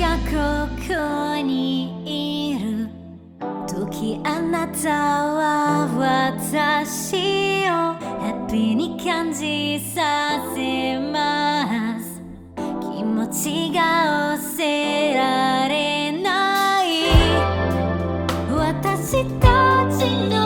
がここにいる。時あなたは私をハッピーに感じさせます。気持ちが押せられない。私たちの